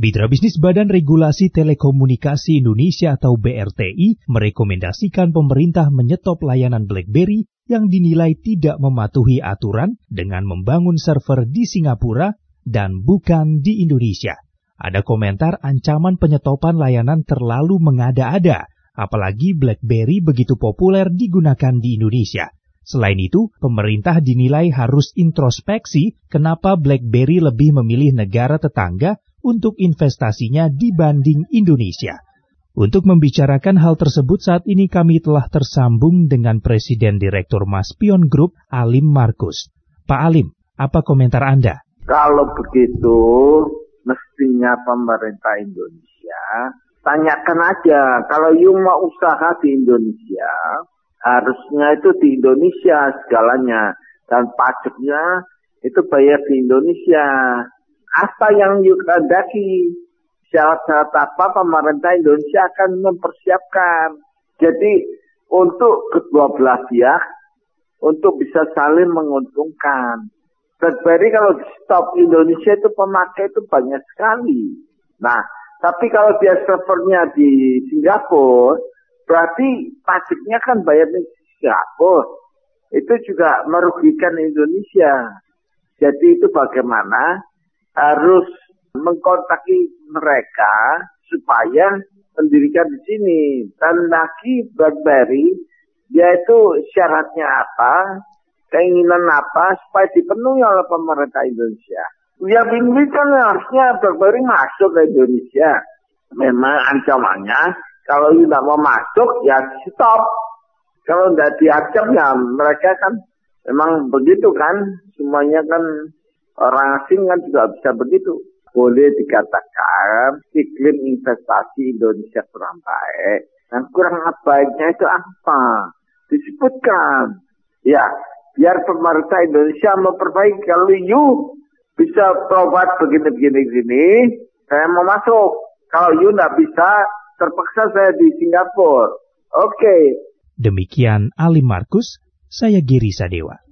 Mitra Bisnis Badan Regulasi Telekomunikasi Indonesia atau BRTI merekomendasikan pemerintah menyetop layanan BlackBerry yang dinilai tidak mematuhi aturan dengan membangun server di Singapura dan bukan di Indonesia. Ada komentar ancaman penyetopan layanan terlalu mengada-ada, apalagi BlackBerry begitu populer digunakan di Indonesia. Selain itu, pemerintah dinilai harus introspeksi kenapa BlackBerry lebih memilih negara tetangga untuk investasinya dibanding Indonesia. Untuk membicarakan hal tersebut saat ini kami telah tersambung dengan Presiden Direktur Maspion Group Alim Markus. Pak Alim, apa komentar Anda? Kalau begitu, mestinya pemerintah Indonesia tanyakan aja kalau you mau usaha di Indonesia harusnya itu di Indonesia segalanya dan pajaknya itu bayar di Indonesia apa yang you kehendaki, syarat-syarat apa pemerintah Indonesia akan mempersiapkan. Jadi untuk kedua belah pihak untuk bisa saling menguntungkan. BlackBerry kalau di stop Indonesia itu pemakai itu banyak sekali. Nah, tapi kalau dia servernya di Singapura, berarti pajaknya kan bayar Singapura. Itu juga merugikan Indonesia. Jadi itu bagaimana harus mengkontaki mereka supaya mendirikan di sini. Dan lagi BlackBerry, yaitu syaratnya apa, keinginan apa, supaya dipenuhi oleh pemerintah Indonesia. Ya ini kan harusnya BlackBerry masuk ke Indonesia. Memang ancamannya, kalau tidak mau masuk, ya stop. Kalau tidak diajak, ya mereka kan memang begitu kan. Semuanya kan Orang asing kan juga bisa begitu. Boleh dikatakan iklim investasi Indonesia kurang baik. Dan kurang baiknya itu apa? Disebutkan. Ya, biar pemerintah Indonesia memperbaiki. Kalau you bisa berobat begini-begini-begini, saya mau masuk. Kalau you nggak bisa, terpaksa saya di Singapura. Oke. Okay. Demikian Ali Markus, saya Giri Sadewa.